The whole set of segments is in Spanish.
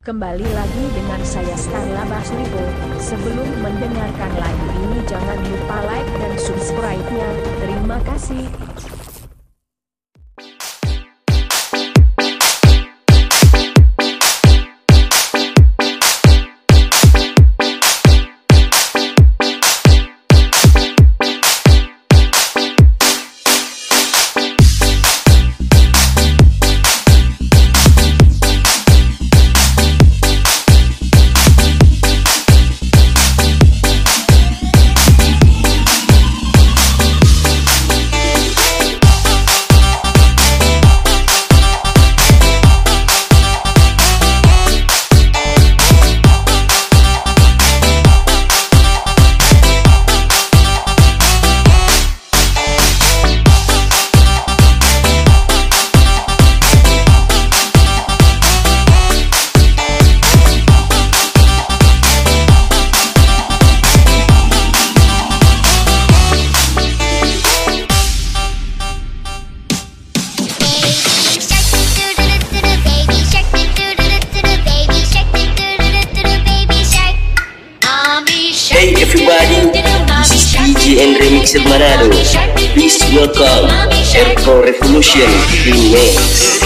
Kembali lagi dengan saya Starla Baslipo. Sebelum mendengarkan lagu ini jangan lupa like dan subscribe-nya. Terima kasih. Remixer Manado. Please welcome Airport Revolution Remix.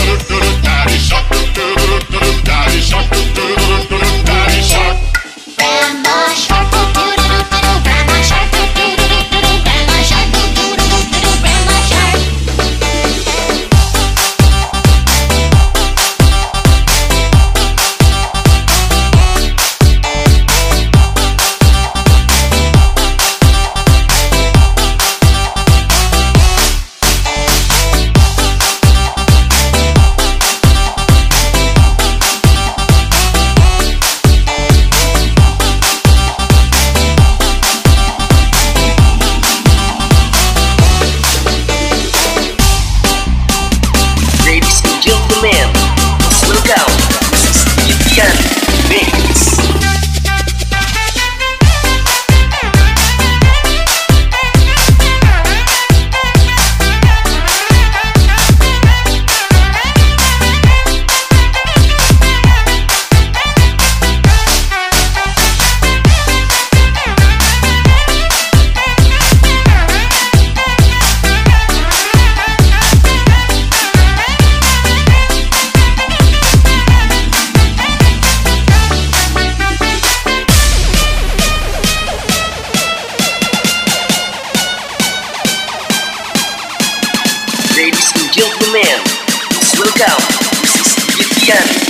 Music Weekend.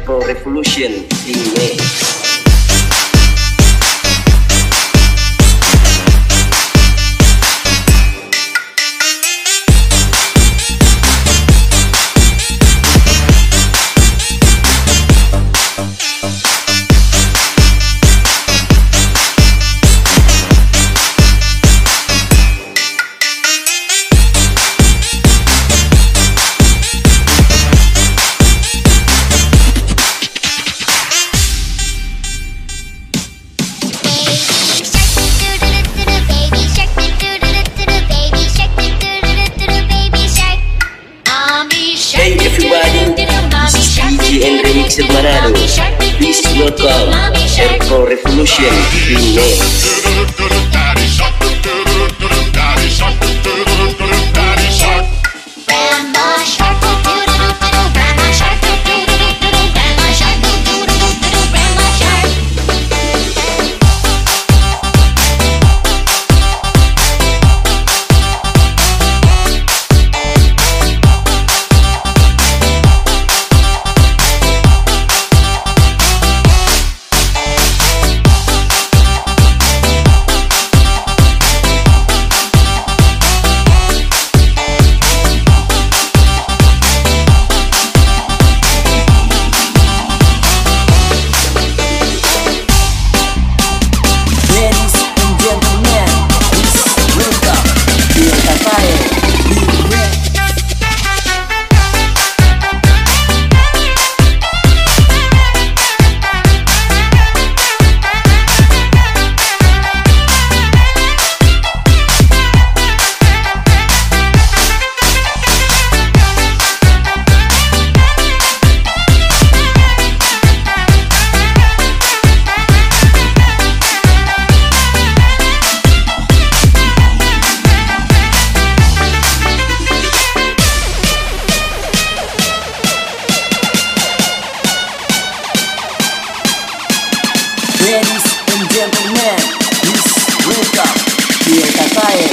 Airport Revolution Remix. Remixer Manado. Please welcome Airport Revolution Remix. fire.